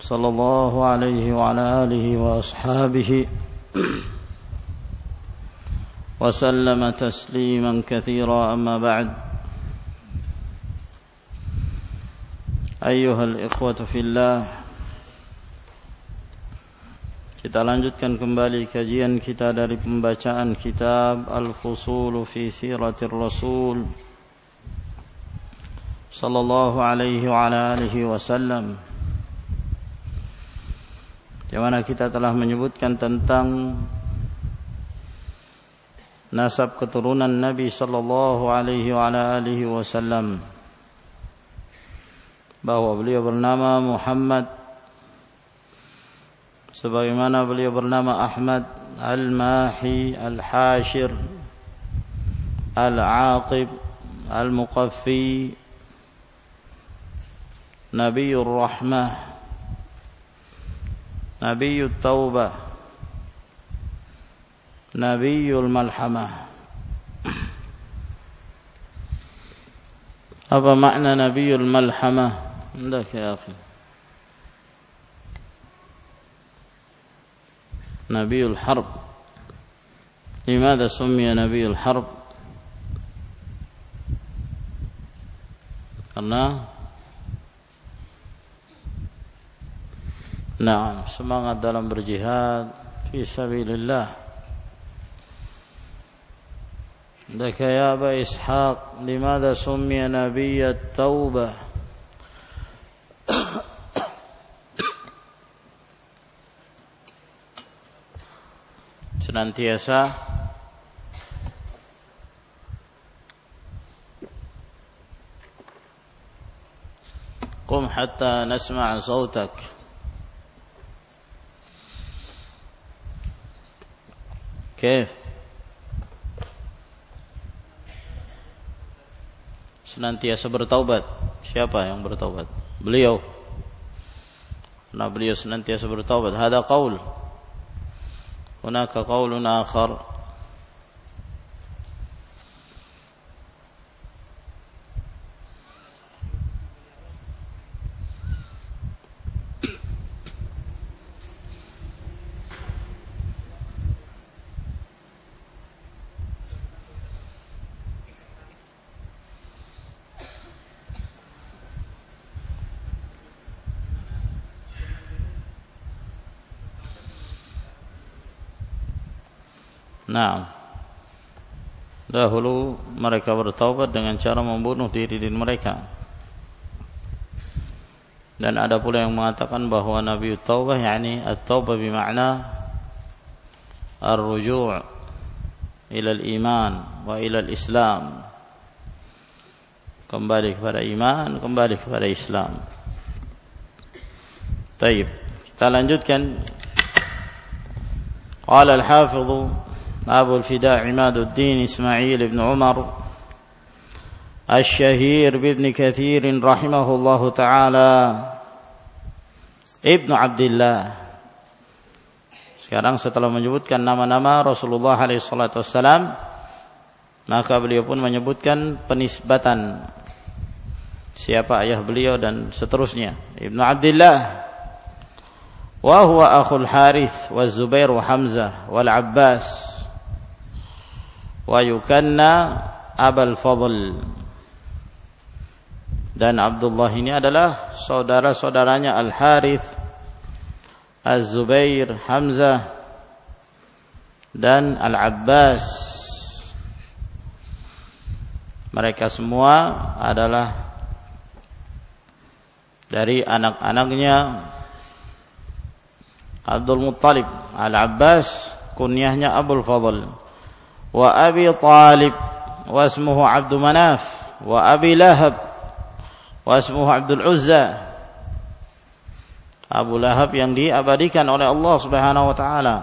صلى الله عليه وعلى آله وأصحابه وسلم تسليما كثيرا أما بعد أيها الإخوة في الله Kita lanjutkan kembali kajian kita dari pembacaan kitab Al-Fusul fi Siratir Rasul sallallahu alaihi wa alihi wasallam di mana kita telah menyebutkan tentang nasab keturunan Nabi sallallahu alaihi wa alihi wasallam bahwa beliau bernama Muhammad sebagaimana beliau bernama Ahmad Al-Mahi Al-Hashir Al-Aqib Al-Muqaffi Nabiur Rahmah نبي التوبة نبي الملحمة. apa makna Nabiul Malhamah عندك يا أخي. نبي الحرب. لماذا سمي نبي الحرب؟ karena Nah, semangat dalam berjihad fi sabilillah. لك ya Aba Ishaq, limada سمي nabiyya التوبة senantiasa Qum hatta نسمع صوتك Kif Senantiasa bertaubat. Siapa yang bertaubat? Beliau. Nah beliau senantiasa bertaubat. Hada qaul. Hunaka qaulun akhar Nah, dahulu mereka bertaubat dengan cara membunuh diri diri mereka. Dan ada pula yang mengatakan bahwa Nabi Taubah yakni at-taubah bermakna ar-ruju' ila al-iman wa ila al-islam. Kembali kepada iman, kembali kepada Islam. Baik, kita lanjutkan. Qala al-hafidh أبو الفداء عماد الدين إسماعيل بن عمر الشهير بابن كثير رحمه الله تعالى ابن عبد الله Sekarang setelah menyebutkan nama-nama Rasulullah SAW, maka beliau pun menyebutkan penisbatan siapa ayah beliau dan seterusnya. Ibnu Abdullah wa huwa akhul Harith wa Zubair wa Hamzah wal Abbas wa yukanna Abul Fadl. Dan Abdullah ini adalah saudara-saudaranya Al Harith Az-Zubair Hamzah dan Al Abbas mereka semua adalah dari anak-anaknya Abdul Muttalib Al Abbas kunyahnya Abul Fadl وأبي طالب واسمه عبد مناف وأبي لهب واسمه عبد العزى Abu Lahab yang diabadikan oleh Allah Subhanahu wa taala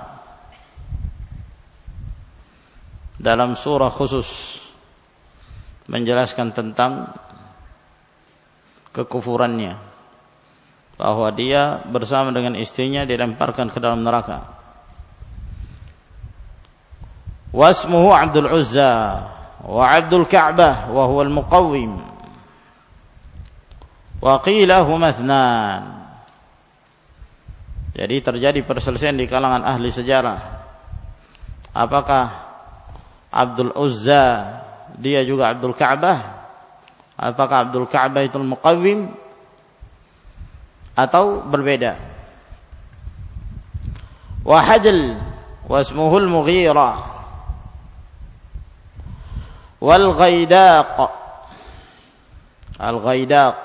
dalam surah khusus menjelaskan tentang kekufurannya bahwa dia bersama dengan istrinya dilemparkan ke dalam neraka. Uzza wa Abdul Ka'bah wa huwa al-muqawwim. Wa qila huma Jadi terjadi perselisihan di kalangan ahli sejarah. Apakah Abdul Uzza dia juga Abdul Ka'bah? Apakah Abdul Ka'bah itu al-muqawwim atau berbeda. Wa hajl wasmuhu al-Mughira wal Ghaidaq. al-Ghaidaq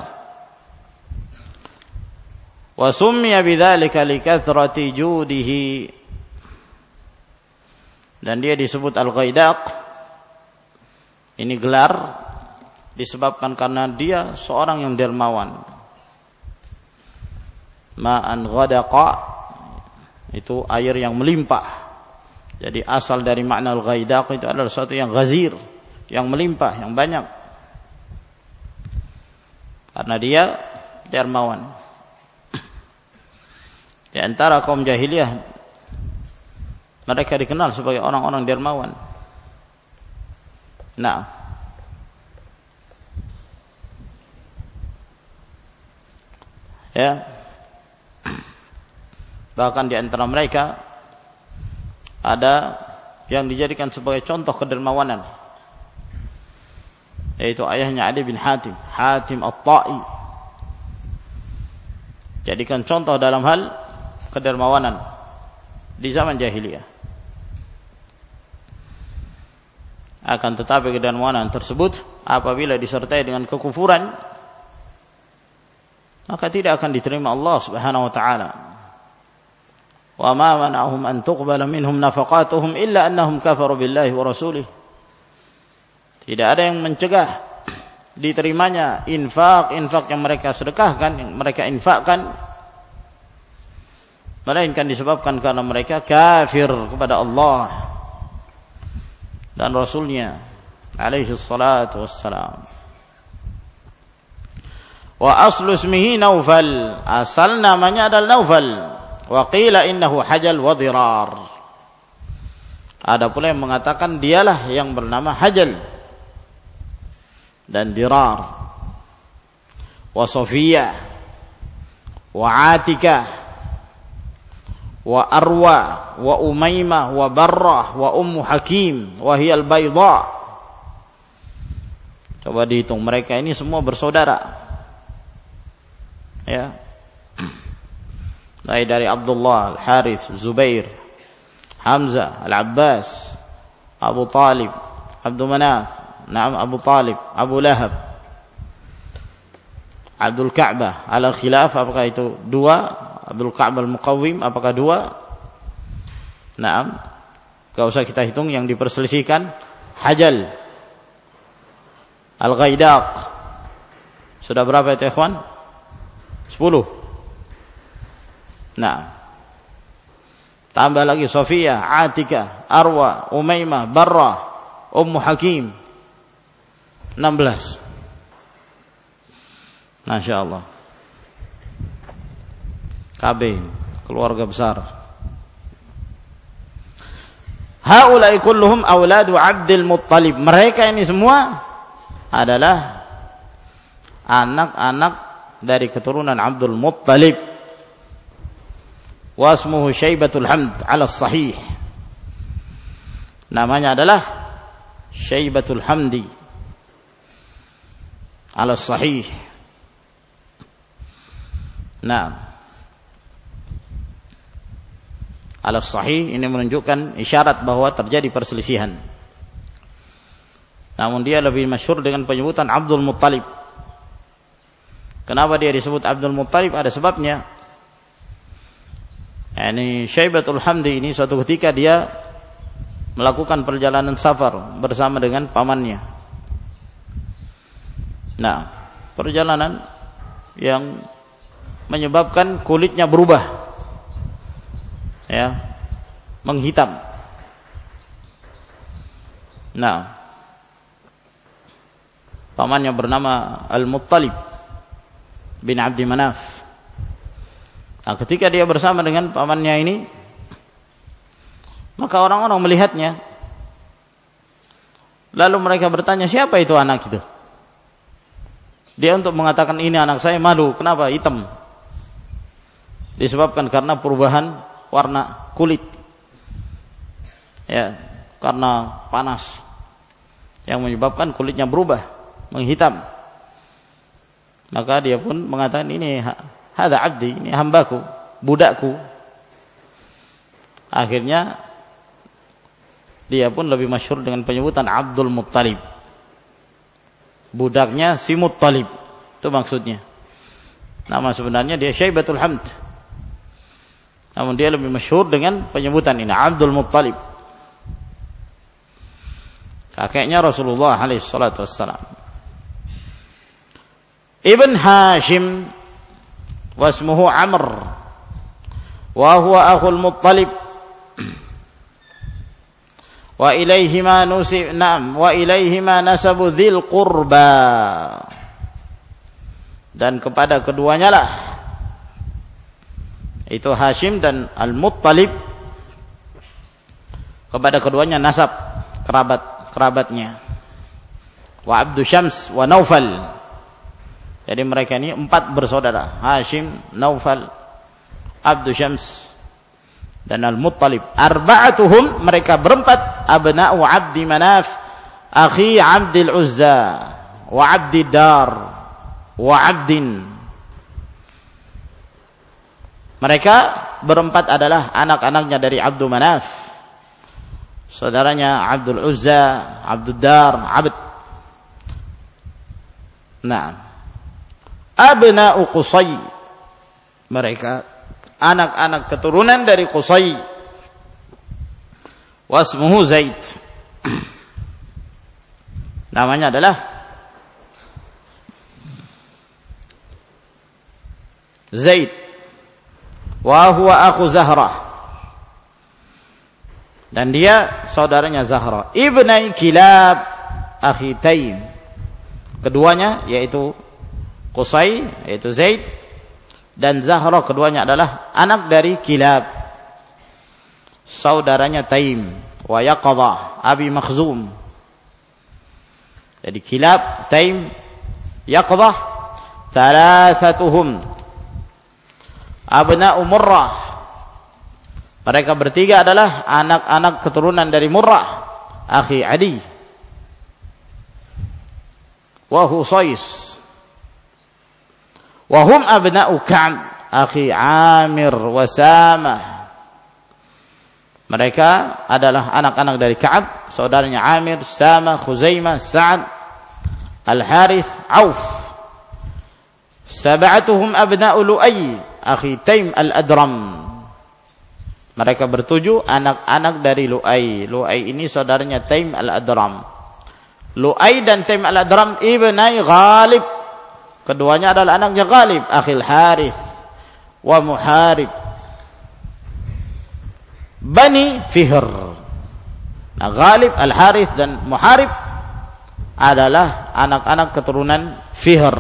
wa summiya bidzalika likathrati judihi. Dan dia disebut al-Ghaidaq ini gelar disebabkan karena dia seorang yang dermawan. Ma'an ghadaqa. Itu air yang melimpah. Jadi asal dari makna al-ghaidaq itu adalah sesuatu yang ghazir, yang melimpah, yang banyak. Karena dia dermawan. Di antara kaum jahiliyah mereka dikenal sebagai orang-orang dermawan. Nah, ya Bahkan di antara mereka ada yang dijadikan sebagai contoh kedermawanan yaitu ayahnya Ali bin Hatim, Hatim At-Ta'i. Jadikan contoh dalam hal kedermawanan di zaman jahiliyah. Akan tetapi kedermawanan tersebut apabila disertai dengan kekufuran maka tidak akan diterima Allah Subhanahu wa taala. Wa ma mana'ahum an tuqbala minhum nafaqatuhum illa annahum kafaru billahi wa rasulihi tidak ada yang mencegah diterimanya infak infak yang mereka sedekahkan yang mereka infakkan. Melainkan disebabkan karena mereka kafir kepada Allah dan Rasulnya alaihi salatu wassalam. Wa aslu ismihi Naufal. Asal namanya adalah Naufal. Wa qila innahu hajal wa dhirar. Ada pula yang mengatakan dialah yang bernama Hajal dan Dirar. Wa Sofiyah wa Atikah wa Arwa wa Umaymah wa Barrah wa Ummu Hakim wa hiya al-Bayda. Coba dihitung mereka ini semua bersaudara. Ya, baik dari Abdullah, Al-Harith, Zubair, Hamzah, Al-Abbas, Abu Talib, Abdul Manaf, Naam Abu Talib, Abu Lahab, Abdul Ka'bah, ala khilaf apakah itu dua, Abdul Ka'bah Al-Muqawwim apakah dua? Naam. Enggak usah kita hitung yang diperselisihkan Hajal Al-Ghaidaq Sudah berapa itu ikhwan? Sepuluh Nah. Tambah lagi Sofia, Atika, Arwa, Umaymah, Barra, Ummu Hakim. 16. Masya Allah. KB, keluarga besar. Haulai kulluhum auladu Abdul Muttalib. Mereka ini semua adalah anak-anak dari keturunan Abdul Muttalib wasmuhu Syaibatul Hamd ala sahih namanya adalah Syaibatul Hamdi ala sahih. Nah ala sahih ini menunjukkan isyarat bahwa terjadi perselisihan. Namun dia lebih masyhur dengan penyebutan Abdul Muttalib. Kenapa dia disebut Abdul Muttalib? Ada sebabnya. Ini Syaibatul Hamdi ini suatu ketika dia melakukan perjalanan safar bersama dengan pamannya. Nah, perjalanan yang menyebabkan kulitnya berubah. Ya menghitam. Nah pamannya bernama Al-Muttalib bin Abdi Manaf. Nah ketika dia bersama dengan pamannya ini maka orang-orang melihatnya. Lalu mereka bertanya siapa itu anak itu dia untuk mengatakan ini anak saya malu kenapa hitam? Disebabkan karena perubahan warna kulit. Ya karena panas. Yang menyebabkan kulitnya berubah menghitam. Maka dia pun mengatakan ini hada abdi ini hambaku budakku. Akhirnya dia pun lebih masyhur dengan penyebutan Abdul Muttalib budaknya si Muttalib. Itu maksudnya. Nama sebenarnya dia Syaibatul Hamd. Namun dia lebih masyhur dengan penyebutan ini Abdul Muttalib. Kakeknya Rasulullah alaihi salatu wassalam. Ibn Hashim wasmuhu Amr. Wa huwa akhul Muttalib wa ilaihima nusib na'am wa ilaihima nasabu dzil qurba. Dan kepada keduanya lah. Itu Hashim dan Al-Muttalib. Kepada keduanya nasab kerabat kerabatnya. Wa Abdu Syams wa Naufal. Jadi mereka ini empat bersaudara. Hashim, Naufal, Abdu Syams dan Al-Muttalib arba'atuhum mereka berempat abna'u Abdi Manaf akhi Abdil Uzza wa Abdi Dar wa Abdin mereka berempat adalah anak-anaknya dari Abdul Manaf. Saudaranya Abdul Uzza, Abdul Dar, Abd. Nah. Abna'u Qusay. Mereka anak-anak keturunan dari Qusay. Wasmuhu Zaid. Namanya adalah Zaid. Wa huwa akhu Zahrah dan dia saudaranya Zahra. Ibnai Kilab akhi Taim. Keduanya yaitu Qusay yaitu Zaid dan Zahra keduanya adalah anak dari Kilab saudaranya Taim wa Yaqadha Abi Makhzum jadi Kilab Taim Yaqadha thalathatuhum abna Murrah. Mereka bertiga adalah anak-anak keturunan dari Murrah, akhi Adi. Wa Husais. Wa hum abna'u Ka'b, akhi Amir wa Samah. Mereka adalah anak-anak dari Ka'ab, saudaranya Amir, Samah, Khuzaimah, Sa'ad, Al-Harith, Auf. Sab'atuhum abna'u Lu'ay, akhi Taim al-Adram. Mereka bertujuh anak-anak dari Lu'ay. Lu'ay ini saudaranya Taim al-Adram. Lu'ay dan Taim al-Adram ibnai Ghalib. Keduanya adalah anaknya Ghalib, akhil Harith wa Muharib. Bani Fihr. Nah, Ghalib, Al-Harith dan Muharib adalah anak-anak keturunan Fihr.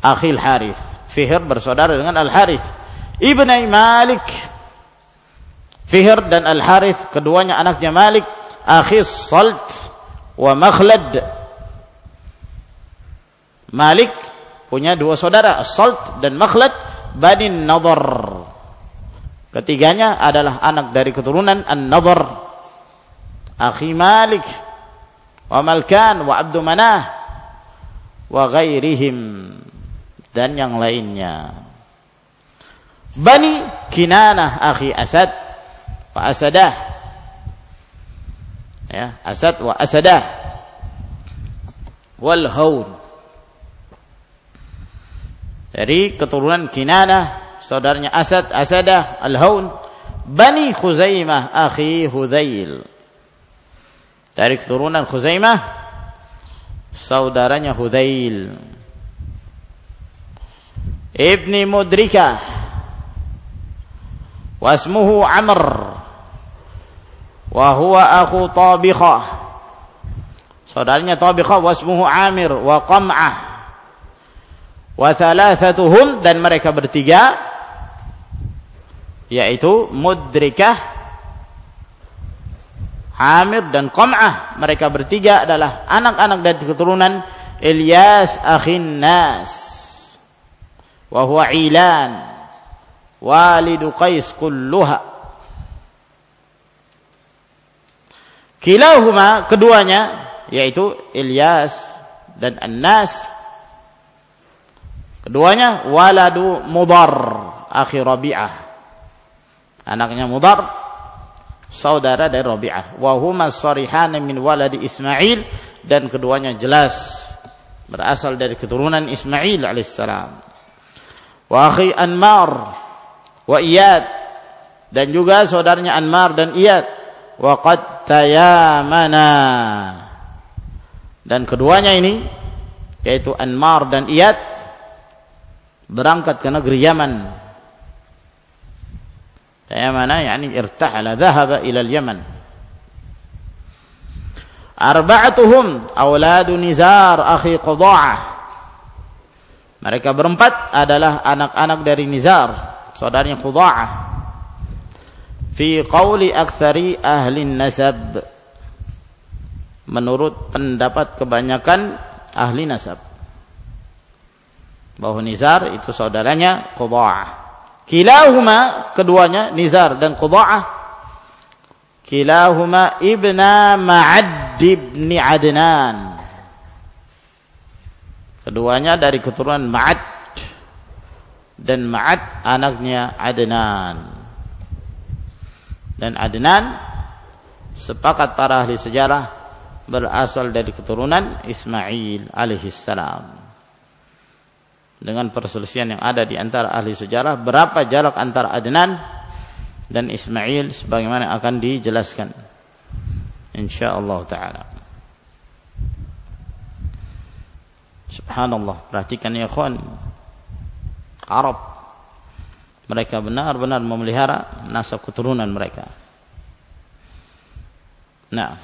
Akhil Harith. Fihr bersaudara dengan Al-Harith Ibnai Malik Fihr dan Al-Harith keduanya anaknya Malik akhis Salt wa Makhlad Malik punya dua saudara Salt dan Makhlad Bani Nadhr ketiganya adalah anak dari keturunan An-Nadhr akhi Malik wa Malkan wa Abdu Manah wa ghairihim dan yang lainnya. Bani Kinanah akhi Asad wa Asadah. Ya, Asad wa Asadah. Wal Haun. Dari keturunan Kinanah, saudaranya Asad, Asadah, Al Haun. Bani Khuzaimah akhi Hudzail. Dari keturunan Khuzaimah, saudaranya Hudzail. ibni Mudrikah wasmuhu Amr wa huwa Tabiqah saudaranya Tabiqah wasmuhu Amir wa Qam'ah wa thalathatuhum dan mereka bertiga yaitu Mudrikah Amir dan Qam'ah. Mereka bertiga adalah anak-anak dari keturunan Ilyas akhin Nas. Wa huwa Ilan walidu Qais kulluha. Kilahuma keduanya yaitu Ilyas dan An-Nas keduanya waladu Mudar akhi Rabi'ah. Anaknya Mudar saudara dari Rabi'ah. Wa huma sarihan min waladi Ismail dan keduanya jelas berasal dari keturunan Ismail alaihissalam. Wa akhi Anmar wa Iyad dan juga saudaranya Anmar dan Iyad. Wa qad tayamana. Dan keduanya ini yaitu Anmar dan Iyad berangkat ke negeri Yaman. Tayamana yakni irtahala dhahaba ila al-Yaman arba'atuhum auladu Nizar akhi Qudha'ah mereka berempat adalah anak-anak dari Nizar saudaranya Khuda'ah fi qawli aktsari ahli nasab. Menurut pendapat kebanyakan ahli nasab bahwa Nizar itu saudaranya Khuda'ah kilahuma keduanya Nizar dan Khuda'ah kilahuma ibna Ma'ad ibni Adnan keduanya dari keturunan Ma'ad dan Ma'ad anaknya Adnan. Dan Adnan sepakat para ahli sejarah berasal dari keturunan Ismail alaihissalam. Dengan perselisihan yang ada di antara ahli sejarah berapa jarak antara Adnan dan Ismail sebagaimana akan dijelaskan. Insyaallah taala. Subhanallah, perhatikan ya kawan Arab. Mereka benar-benar memelihara nasab keturunan mereka. Nah.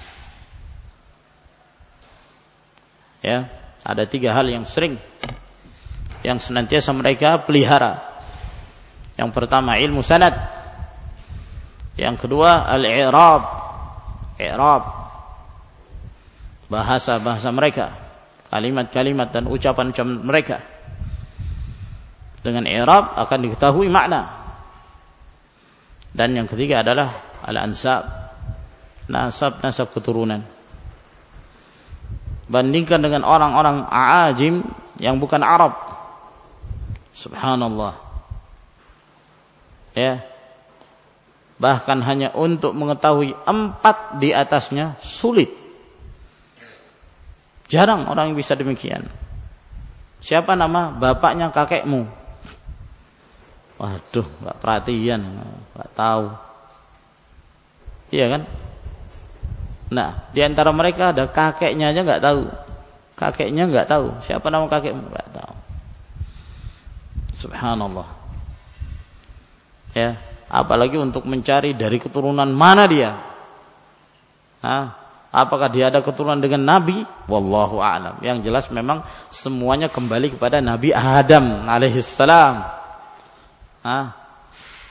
Ya ada tiga hal yang sering yang senantiasa mereka pelihara. Yang pertama ilmu sanad. Yang kedua al-i'rab. I'rab. Bahasa-bahasa mereka. Kalimat-kalimat dan ucapan-ucapan mereka. Dengan i'rab akan diketahui makna. Dan yang ketiga adalah al-ansab, nasab-nasab keturunan. Bandingkan dengan orang-orang ajim yang bukan Arab. Subhanallah. Ya. Bahkan hanya untuk mengetahui empat di atasnya sulit. Jarang orang yang bisa demikian. Siapa nama bapaknya kakekmu? Waduh, nggak perhatian, nggak tahu. Iya kan? Nah, di antara mereka ada kakeknya aja nggak tahu. Kakeknya nggak tahu. Siapa nama kakekmu? Nggak tahu. Subhanallah. Ya, apalagi untuk mencari dari keturunan mana dia. Hah? Apakah dia ada keturunan dengan Nabi? Wallahu a'lam. Yang jelas memang semuanya kembali kepada Nabi Adam alaihissalam. Ah,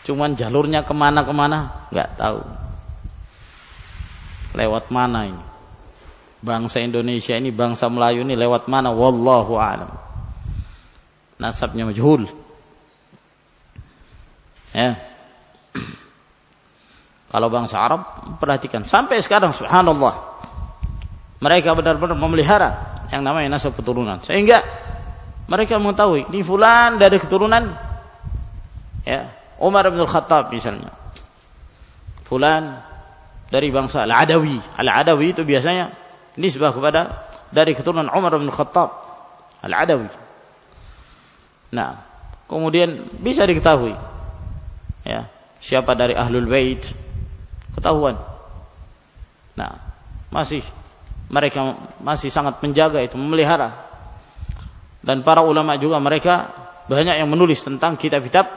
cuman jalurnya ke mana-kemana nggak tahu. Lewat mana ini? Bangsa Indonesia ini, bangsa Melayu ini lewat mana? Wallahu a'lam. Nasabnya majhul. Ya. Kalau bangsa Arab perhatikan. Sampai sekarang subhanallah. Mereka benar-benar memelihara yang namanya nasab keturunan. Sehingga mereka mengetahui ini fulan dari keturunan. Ya. Umar bin Khattab misalnya. Fulan dari bangsa Al-Adawi. Al-Adawi itu biasanya nisbah kepada dari keturunan Umar bin Khattab Al-Adawi nah kemudian bisa diketahui ya siapa dari Ahlul Bait ketahuan nah masih mereka masih sangat menjaga itu memelihara dan para ulama juga mereka banyak yang menulis tentang kitab-kitab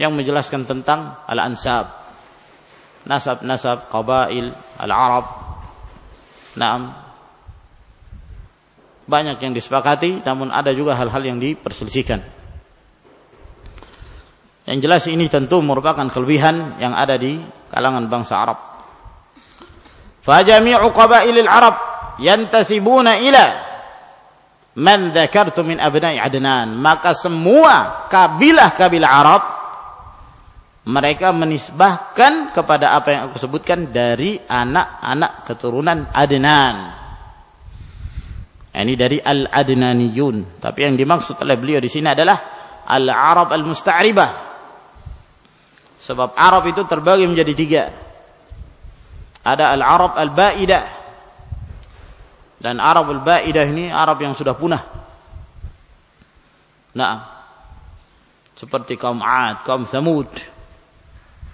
yang menjelaskan tentang al-ansab. Nasab-nasab qabail al-Arab. Naam. Banyak yang disepakati namun ada juga hal-hal yang diperselisihkan. Yang jelas ini tentu merupakan kelebihan yang ada di kalangan bangsa Arab. Fajami'u qabailil Arab yantasibuna ila man dzakartu min abna'i Adnan. Maka semua kabilah-kabilah Arab mereka menisbahkan kepada apa yang aku sebutkan dari anak-anak keturunan Adnan. Ini dari al-Adnaniyun. Tapi yang dimaksud oleh beliau di sini adalah al-Arab al-Musta'ribah. Sebab Arab itu terbagi menjadi tiga. Ada al-Arab al-Ba'idah. Dan Arab al-Ba'idah ini Arab yang sudah punah. Nah, seperti kaum Ad, kaum Thamud,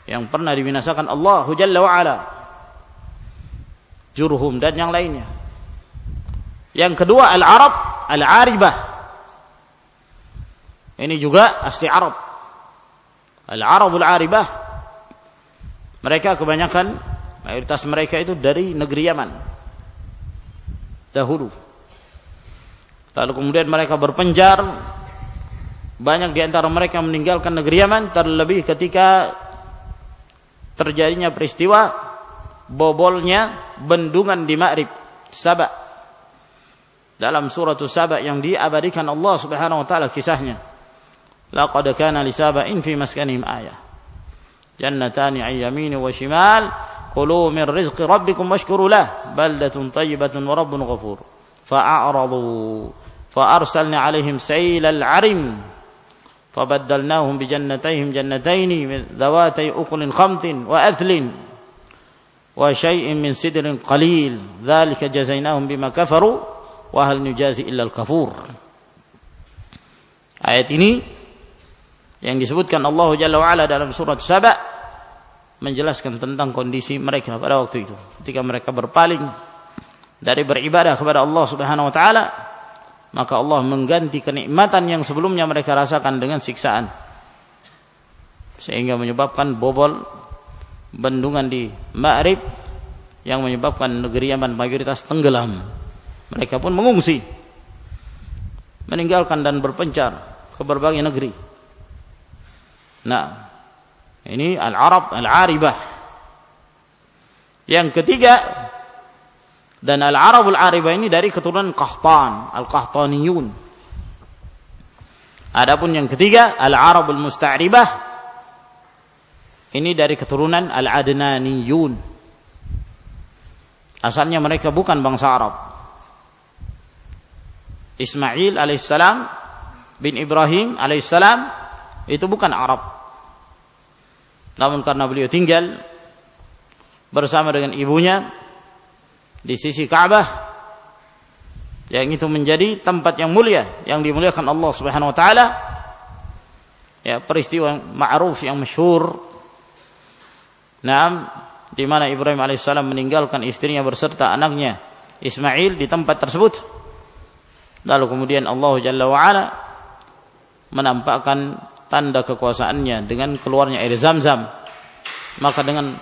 yang pernah dibinasakan Allah Jalla wa ala. Jurhum dan yang lainnya. Yang kedua al-Arab al-Aribah. Ini juga asli Arab. Al-Arabul Aribah. Mereka kebanyakan mayoritas mereka itu dari negeri Yaman. Dahulu. Lalu kemudian mereka berpenjar banyak di antara mereka meninggalkan negeri Yaman terlebih ketika terjadinya peristiwa bobolnya bendungan di Ma'rib Sabak dalam surat Sabak yang diabadikan Allah Subhanahu wa taala kisahnya laqad kana li saba'in fi maskanihim ayah jannatani an yamin wa shimal kulu min rizqi rabbikum washkuru lah baldatun tayyibatun wa rabbun ghafur fa'aradu فأرسلنا عليهم سيل العرم فبدلناهم بجنتيهم جنتين من ذواتي أكل خمط وأثل وشيء من سدر قليل ذلك جزيناهم بما كفروا wahal nujazi al kafur. ayat ini yang disebutkan Allah Jalla wa'ala dalam surat Saba menjelaskan tentang kondisi mereka pada waktu itu. Ketika mereka berpaling dari beribadah kepada Allah Subhanahu wa taala maka Allah mengganti kenikmatan yang sebelumnya mereka rasakan dengan siksaan. Sehingga menyebabkan bobol bendungan di Ma'rib yang menyebabkan negeri Yaman mayoritas tenggelam mereka pun mengungsi meninggalkan dan berpencar ke berbagai negeri nah ini al-Arab al-Aribah yang ketiga dan Al-Arabul Aribah ini dari keturunan Qahtan, Al-Qahtaniyun. Adapun yang ketiga, Al-Arabul Musta'ribah ini dari keturunan Al-Adnaniyun. Asalnya mereka bukan bangsa Arab. Ismail alaihissalam bin Ibrahim alaihissalam itu bukan Arab. Namun karena beliau tinggal bersama dengan ibunya di sisi Ka'bah yang itu menjadi tempat yang mulia yang dimuliakan Allah Subhanahu wa taala. Ya peristiwa ma'ruf yang masyhur. Naam di mana Ibrahim alaihissalam meninggalkan istrinya berserta anaknya Ismail di tempat tersebut lalu kemudian Allah Jalla wa ala menampakkan tanda kekuasaannya dengan keluarnya air zam-zam maka dengan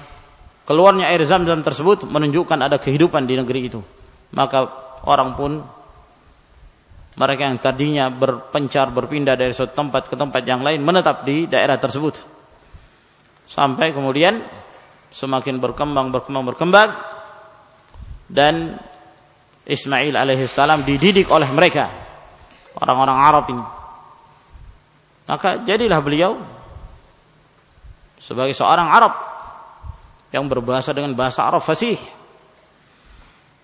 keluarnya air zam-zam tersebut menunjukkan ada kehidupan di negeri itu. Maka orang pun mereka yang tadinya berpencar berpindah dari suatu tempat ke tempat yang lain menetap di daerah tersebut. Sampai kemudian semakin berkembang berkembang berkembang dan Ismail alaihissalam dididik oleh mereka orang-orang Arab ini. Maka jadilah beliau sebagai seorang Arab yang berbahasa dengan bahasa Arab fasih.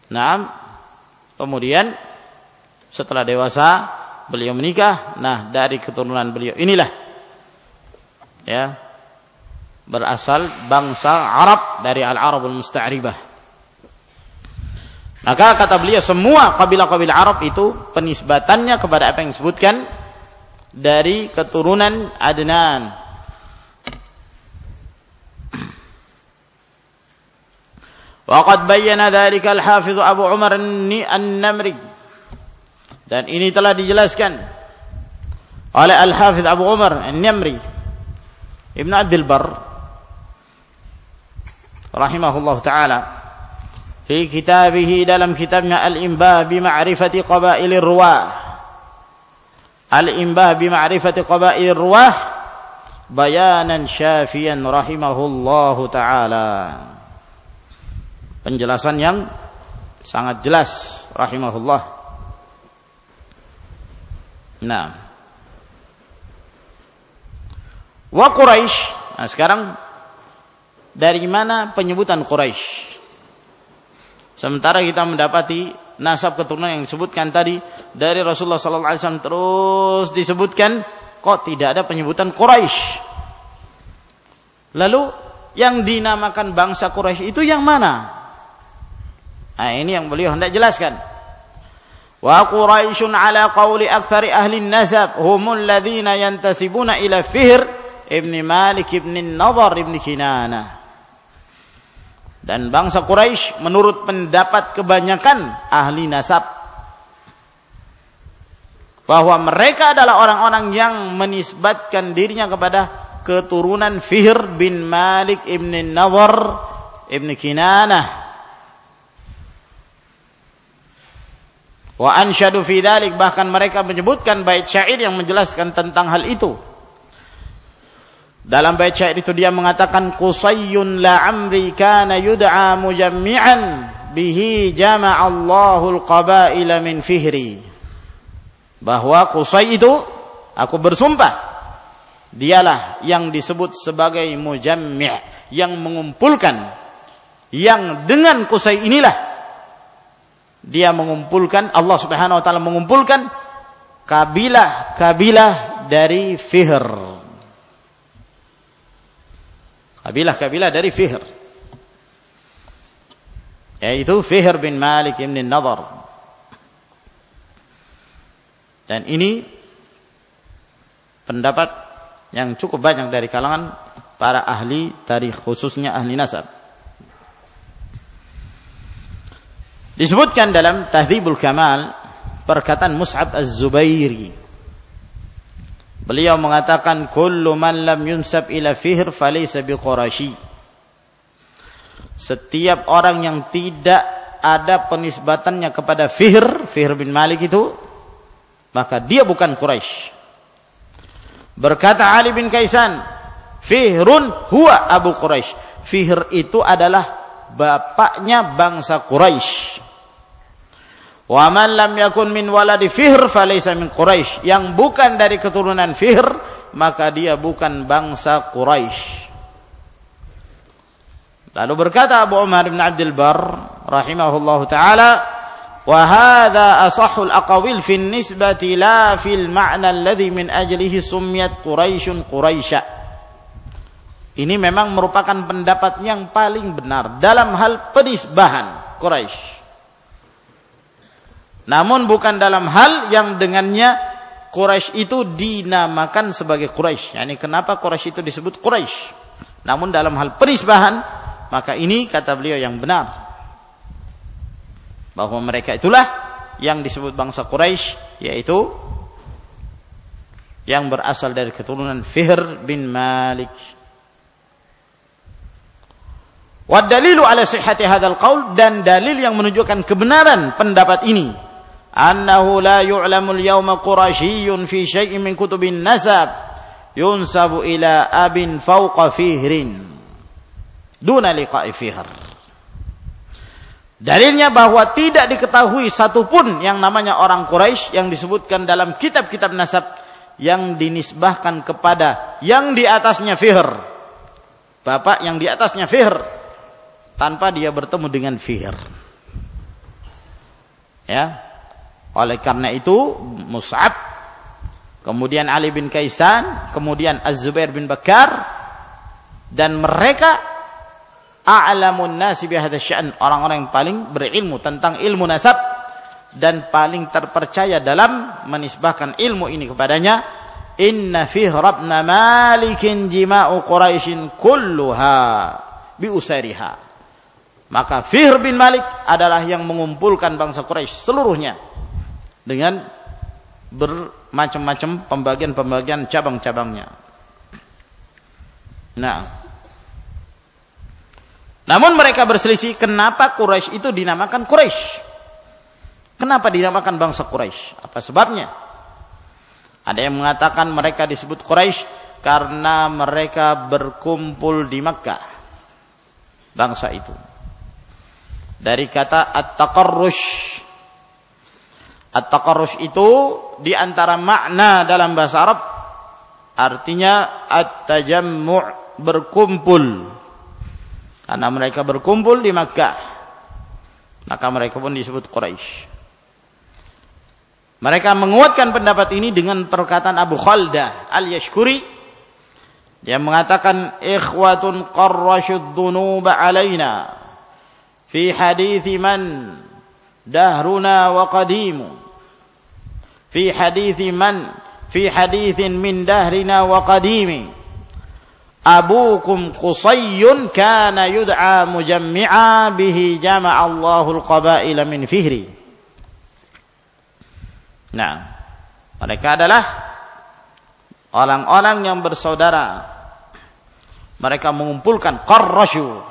Nah, kemudian setelah dewasa beliau menikah. Nah, dari keturunan beliau inilah ya berasal bangsa Arab dari Al-Arabul Musta'ribah. Maka kata beliau semua kabilah-kabilah Arab itu penisbatannya kepada apa yang disebutkan dari keturunan Adnan. Waqad bayyana dzalika al-Hafiz Abu Umar An-Namri. Dan ini telah dijelaskan oleh Al-Hafidh Abu Umar An-Nyamri Ibn Abdul Bar rahimahullah taala fi kitabih dalam kitabnya Al-Imbah bi ma'rifati qabailir ruwah. Al-Imbah bi ma'rifati qabailir ruwah bayanan syafiyan rahimahullahu taala. Penjelasan yang sangat jelas rahimahullah. Nah. Wa Quraisy nah sekarang dari mana penyebutan Quraisy sementara kita mendapati nasab keturunan yang disebutkan tadi dari Rasulullah sallallahu alaihi wasallam terus disebutkan kok tidak ada penyebutan Quraisy lalu yang dinamakan bangsa Quraisy itu yang mana Nah, ini yang beliau hendak jelaskan. Wa Quraisyun ala qawli aktsari ahli nasab humul ladzina yantasibuna ila Fihr ibn Malik ibn Nadhr ibn Kinana. Dan bangsa Quraisy menurut pendapat kebanyakan ahli nasab bahwa mereka adalah orang-orang yang menisbatkan dirinya kepada keturunan Fihr bin Malik ibn Nadhr ibn Kinanah Wa ansyadu fi bahkan mereka menyebutkan bait syair yang menjelaskan tentang hal itu. Dalam bait syair itu dia mengatakan Qusayyun la amri kana yud'a mujammi'an bihi jama'a Allahul qabaila min fihri. Bahwa Qusay itu aku bersumpah dialah yang disebut sebagai mujammi' yang mengumpulkan yang dengan Qusay inilah dia mengumpulkan Allah Subhanahu wa taala mengumpulkan kabilah-kabilah dari Fihr. Kabilah-kabilah dari Fihr. Yaitu Fihr bin Malik bin Nadhr. Dan ini pendapat yang cukup banyak dari kalangan para ahli tarikh khususnya ahli nasab. Disebutkan dalam Tahdzibul Kamal perkataan Mus'ab Az-Zubairi. Beliau mengatakan kullu man lam yunsab ila fihr falaysa biqurashi. Setiap orang yang tidak ada penisbatannya kepada Fihr, Fihr bin Malik itu, maka dia bukan Quraisy. Berkata Ali bin Kaisan, Fihrun huwa Abu Quraisy. Fihr itu adalah bapaknya bangsa Quraisy. Wa man lam yakun min waladi Fihr falaysa min Quraisy. Yang bukan dari keturunan Fihr, maka dia bukan bangsa Quraisy. Lalu berkata Abu Umar bin Abdul Bar rahimahullahu taala, "Wa hadha asahhul aqawil fi nisbati la fil ma'na alladhi min ajlihi summiyat Quraisyun Quraisya." Ini memang merupakan pendapat yang paling benar dalam hal penisbahan Quraisy. Namun bukan dalam hal yang dengannya Quraisy itu dinamakan sebagai Quraisy. Yani kenapa Quraisy itu disebut Quraisy? Namun dalam hal penisbahan, maka ini kata beliau yang benar. Bahwa mereka itulah yang disebut bangsa Quraisy, yaitu yang berasal dari keturunan Fihr bin Malik. Wadalilu ala sihhati hadzal qaul dan dalil yang menunjukkan kebenaran pendapat ini annahu la yu'lamul yawma qurasyiyun fi syai'in min kutubin nasab yunsabu ila abin fawqa fihrin duna liqa'i fihr Dalilnya bahwa tidak diketahui satupun yang namanya orang Quraisy yang disebutkan dalam kitab-kitab nasab yang dinisbahkan kepada yang di atasnya Fihr. Bapak yang di atasnya Fihr tanpa dia bertemu dengan Fihr. Ya, oleh karena itu Mus'ab kemudian Ali bin Kaisan, kemudian Az-Zubair bin Bakar dan mereka a'lamun nasi bihadza sya'n, orang-orang yang paling berilmu tentang ilmu nasab dan paling terpercaya dalam menisbahkan ilmu ini kepadanya. Inna fihr ibn Malikin jima'u Quraisyin kulluha bi usairiha. Maka Fihr bin Malik adalah yang mengumpulkan bangsa Quraisy seluruhnya dengan ber macam-macam pembagian-pembagian cabang-cabangnya. Nah, namun mereka berselisih kenapa Quraisy itu dinamakan Quraisy? Kenapa dinamakan bangsa Quraisy? Apa sebabnya? Ada yang mengatakan mereka disebut Quraisy karena mereka berkumpul di Makkah. Bangsa itu. Dari kata at-taqarrush. At-taqarrush itu di antara makna dalam bahasa Arab artinya at-tajammu' berkumpul karena mereka berkumpul di Makkah. Maka mereka pun disebut Quraisy. Mereka menguatkan pendapat ini dengan perkataan Abu Khaldah al-Yashkuri. Dia mengatakan ikhwatun qarrashud dhunuba alaina fi hadithi man dahruna wa qadimu fi hadithi man fi hadithin min dahrina wa qadimi abukum Qusayyun kana yud'a mujammi'a bihi jama'a Allahul qabaila min fihri. Nah, mereka adalah orang-orang yang bersaudara. Mereka mengumpulkan qarrasyu.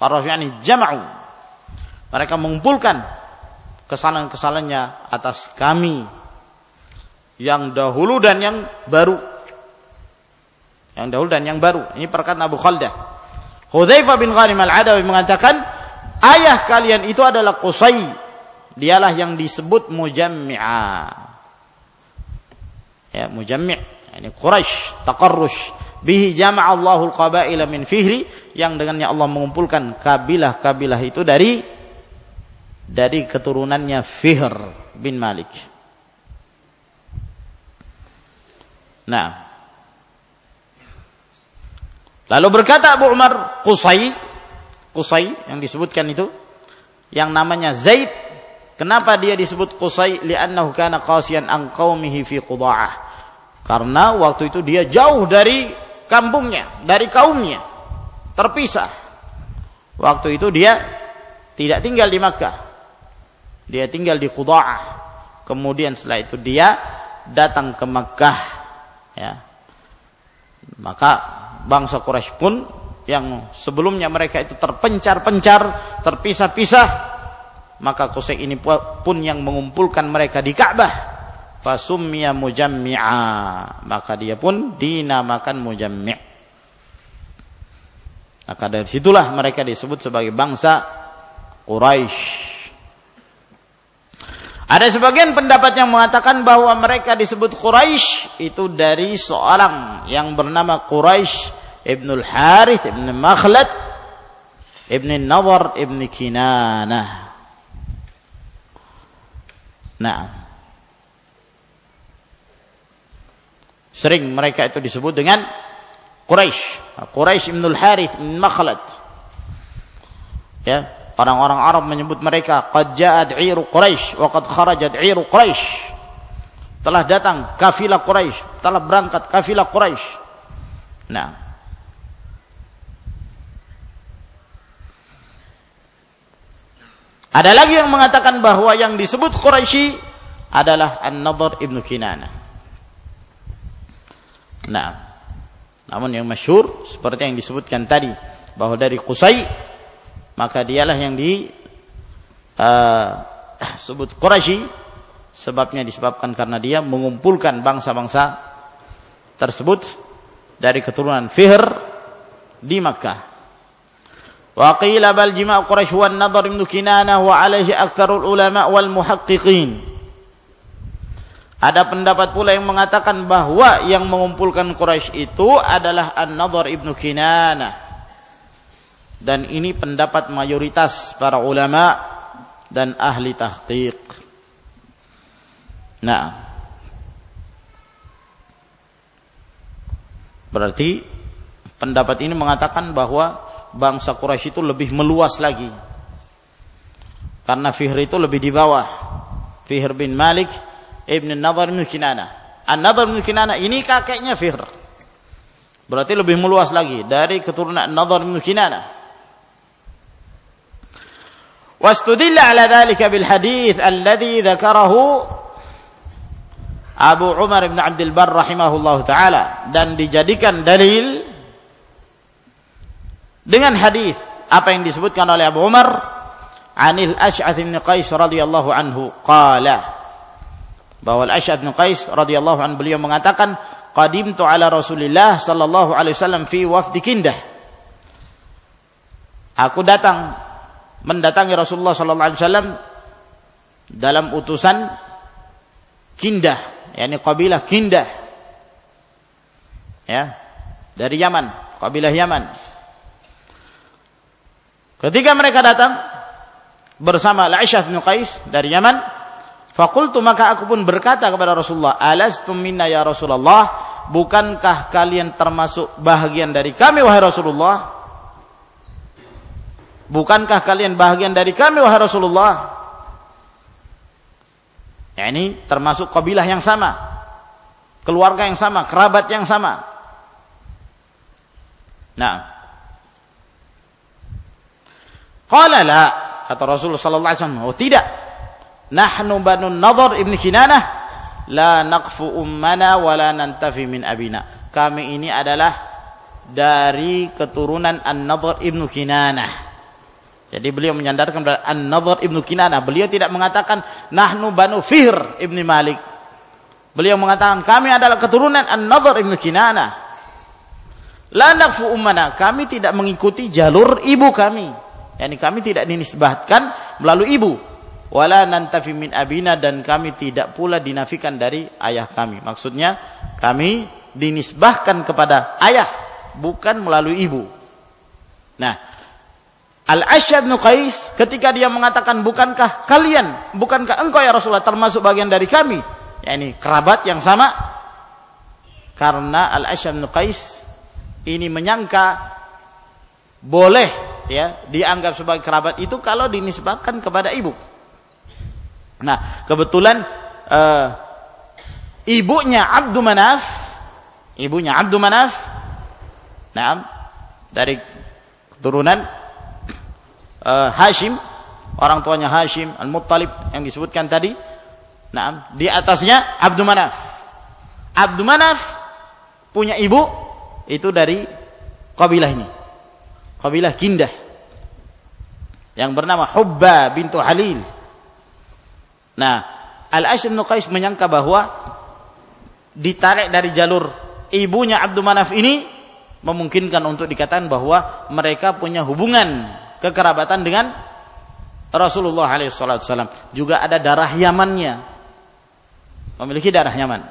Qarrasyu yani jama'u. Mereka mengumpulkan kesalahan-kesalahannya atas kami yang dahulu dan yang baru yang dahulu dan yang baru. Ini perkataan Abu Khaldah. Hudzaifah bin Ghanim al-Adawi mengatakan, ayah kalian itu adalah Qusay. Dialah yang disebut mujammi'a. Ya, mujammi' ini Quraisy, taqarrush. Bihi jama'a Allahul qabaila min fihri yang dengannya Allah mengumpulkan kabilah-kabilah itu dari dari keturunannya Fihr bin Malik. Nah, Lalu berkata Abu Umar Qusay, Qusay yang disebutkan itu, yang namanya Zaid. Kenapa dia disebut Qusay? Li'annahu kana qasiyan an qaumihi fi. Karena waktu itu dia jauh dari kampungnya, dari kaumnya. Terpisah. Waktu itu dia tidak tinggal di Makkah. Dia tinggal di Qudha'ah. Kemudian setelah itu dia datang ke Makkah. Ya. Maka bangsa Quraisy pun yang sebelumnya mereka itu terpencar-pencar, terpisah-pisah, maka Qusay ini pun yang mengumpulkan mereka di Ka'bah. Fasummiya mujammi'a. Maka dia pun dinamakan mujammi'. Maka dari situlah mereka disebut sebagai bangsa Quraisy. Ada sebagian pendapat yang mengatakan bahwa mereka disebut Quraisy itu dari seorang yang bernama Quraisy Ibnul Harith Ibn Makhlad Ibn Nawar Ibn Kinanah. Nah. Sering mereka itu disebut dengan Quraisy. Quraisy Ibnul Harith Ibn Makhlad. Ya, Orang-orang Arab menyebut mereka qad ja'at 'iru Quraisy wa qad kharajat 'iru Quraisy. Telah datang kafilah Quraisy, telah berangkat kafilah Quraisy. Nah, Ada lagi yang mengatakan bahwa yang disebut Quraisy adalah An-Nadhr ibnu Kinana. Nah, namun yang masyhur seperti yang disebutkan tadi bahwa dari Qusay maka dialah yang di uh, sebut Quraisy sebabnya disebabkan karena dia mengumpulkan bangsa-bangsa tersebut dari keturunan Fihr di Makkah. Wa qila bal jima' Quraisy wan Nadhr bin Kinanah wa alaihi aktsarul ulama wal muhaqqiqin. Ada pendapat pula yang mengatakan bahwa yang mengumpulkan Quraisy itu adalah An-Nadhr ibnu Kinanah dan ini pendapat mayoritas para ulama dan ahli tahqiq. Nah, berarti pendapat ini mengatakan bahwa bangsa Quraisy itu lebih meluas lagi. Karena Fihr itu lebih di bawah. Fihr bin Malik Ibn Nadhr bin Kinana. An-Nadhr bin Kinana ini kakeknya Fihr. Berarti lebih meluas lagi dari keturunan Nadhr bin Kinana. واستدل على ذلك بالحديث الذي ذكره Abu Umar bin Abdul Bar rahimahullahu taala dan dijadikan dalil dengan hadis apa yang disebutkan oleh Abu Umar anil Ash'ath bin Qais radhiyallahu anhu qala bahwa Al-Ash'ath bin Qais radhiyallahu anhu beliau mengatakan qadimtu ala Rasulillah sallallahu alaihi wasallam fi wafdi Kindah aku datang mendatangi Rasulullah sallallahu alaihi wasallam dalam utusan Kindah yakni kabilah Kindah. Ya dari Yaman kabilah Yaman. Ketika mereka datang bersama Al-Aisyah bin Qais dari Yaman fakultu maka aku pun berkata kepada Rasulullah alastum minna ya Rasulullah? Bukankah kalian termasuk bahagian dari kami wahai Rasulullah bukankah kalian bahagian dari kami wahai Rasulullah Ya ini termasuk kabilah yang sama. Keluarga yang sama, kerabat yang sama. Nah. Qala la, kata Rasulullah sallallahu alaihi wasallam, "Oh tidak. Nahnu Banu Nadhr ibn Kinanah la naqfu ummana wa la nantafi min abina." Kami ini adalah dari keturunan An-Nadhr ibn Kinanah jadi beliau menyandarkan pada An-Nadhr Ibnu Kinana. Beliau tidak mengatakan nahnu Banu Fihr Ibnu Malik. Beliau mengatakan kami adalah keturunan An-Nadhr Ibnu Kinana. La naqfu ummana. Kami tidak mengikuti jalur ibu kami. Yani kami tidak dinisbahkan melalui ibu. Wala nantafi min abina dan kami tidak pula dinafikan dari ayah kami. Maksudnya kami dinisbahkan kepada ayah bukan melalui ibu. Nah, Al-Asyad bin Qais ketika dia mengatakan bukankah kalian, bukankah engkau ya Rasulullah termasuk bagian dari kami? Ya ini kerabat yang sama. Karena Al-Asyad bin Qais ini menyangka boleh ya dianggap sebagai kerabat itu kalau dinisbahkan kepada ibu. Nah, kebetulan uh, ibunya Abdul Manaf, ibunya Abdul Manaf, nah dari keturunan uh, Hashim, orang tuanya Hashim Al-Muttalib yang disebutkan tadi. Nah, di atasnya Abdul Manaf. Abdul Manaf punya ibu itu dari kabilah ini. Kabilah Kindah. Yang bernama Hubba bintu Halil. Nah, Al-Ash bin menyangka bahwa ditarik dari jalur ibunya Abdul Manaf ini memungkinkan untuk dikatakan bahwa mereka punya hubungan kekerabatan dengan Rasulullah SAW. Juga ada darah Yamannya. Memiliki darah Yaman.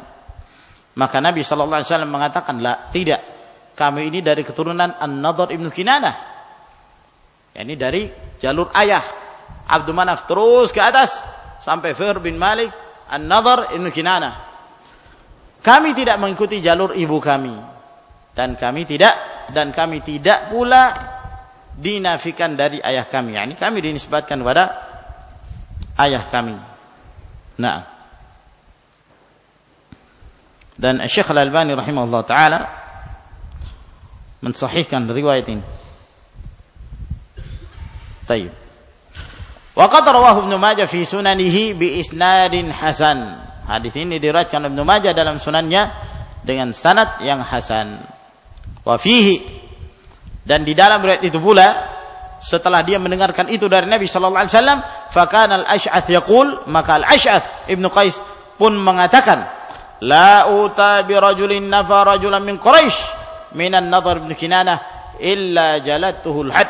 Maka Nabi SAW mengatakan, La, tidak. Kami ini dari keturunan An-Nadhr Ibn Kinanah. Ini dari jalur ayah. Abdul Manaf terus ke atas. Sampai Fir bin Malik. An-Nadhr Ibn Kinanah. Kami tidak mengikuti jalur ibu kami. Dan kami tidak dan kami tidak pula dinafikan dari ayah kami. Yani kami dinisbatkan kepada ayah kami. Nah. Dan Syekh Al-Albani rahimahullah taala mensahihkan riwayat ini. Baik. Wa qad rawahu Ibnu Majah fi sunanihi bi isnadin hasan. Hadis ini diriwayatkan Ibnu Majah dalam sunannya dengan sanad yang hasan. Wa fihi dan di dalam riwayat itu pula setelah dia mendengarkan itu dari Nabi sallallahu alaihi wasallam, fakana al-Ash'ath yaqul, maka al-Ash'ath Ibnu Qais pun mengatakan, la uta bi rajulin nafa rajulan min Quraisy min an-Nadhr bin Kinanah illa jalatuhu al-had.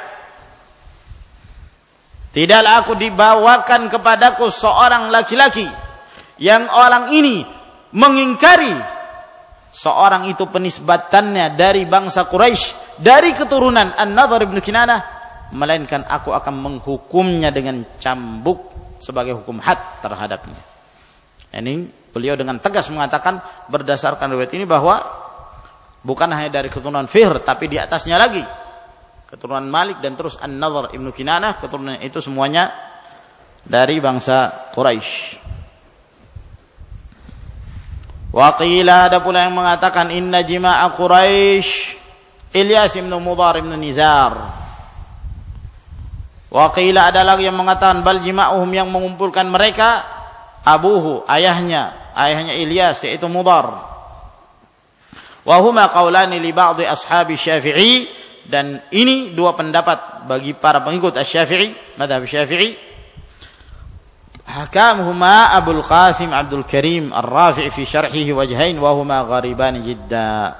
Tidaklah aku dibawakan kepadaku seorang laki-laki yang orang ini mengingkari seorang itu penisbatannya dari bangsa Quraisy dari keturunan An-Nadhr bin Kinanah melainkan aku akan menghukumnya dengan cambuk sebagai hukum had terhadapnya. Ini beliau dengan tegas mengatakan berdasarkan riwayat ini bahwa bukan hanya dari keturunan Fihr tapi di atasnya lagi keturunan Malik dan terus An-Nadhr Ibnu Kinanah keturunan itu semuanya dari bangsa Quraisy. Waqila ada pula yang mengatakan inna jima'a Quraisy Ilyas bin Mudhar bin Nizar. Waqila ada lagi yang mengatakan bal jima'uhum yang mengumpulkan mereka abuhu ayahnya ayahnya Ilyas yaitu Mudar. Wa huma qaulani li ba'dhi ashabi Syafi'i dan ini dua pendapat bagi para pengikut Asy-Syafi'i, mazhab Syafi'i. Hakamhuma Abdul Qasim Abdul Karim Ar-Rafi' fi syarhihi wajhain wa huma ghariban jidda.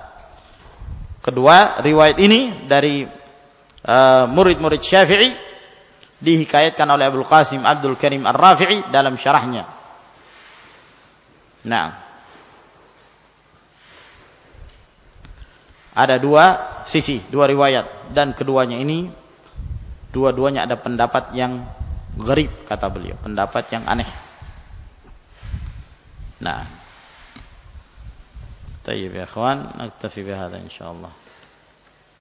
Kedua, riwayat ini dari uh, murid-murid Syafi'i dihikayatkan oleh Abdul Qasim Abdul Karim Ar-Rafi'i dalam syarahnya. Nah, ada dua sisi, dua riwayat dan keduanya ini dua-duanya ada pendapat yang gharib kata beliau, pendapat yang aneh. Nah. Tayyib ya ikhwan, naktafi bihadza insyaallah.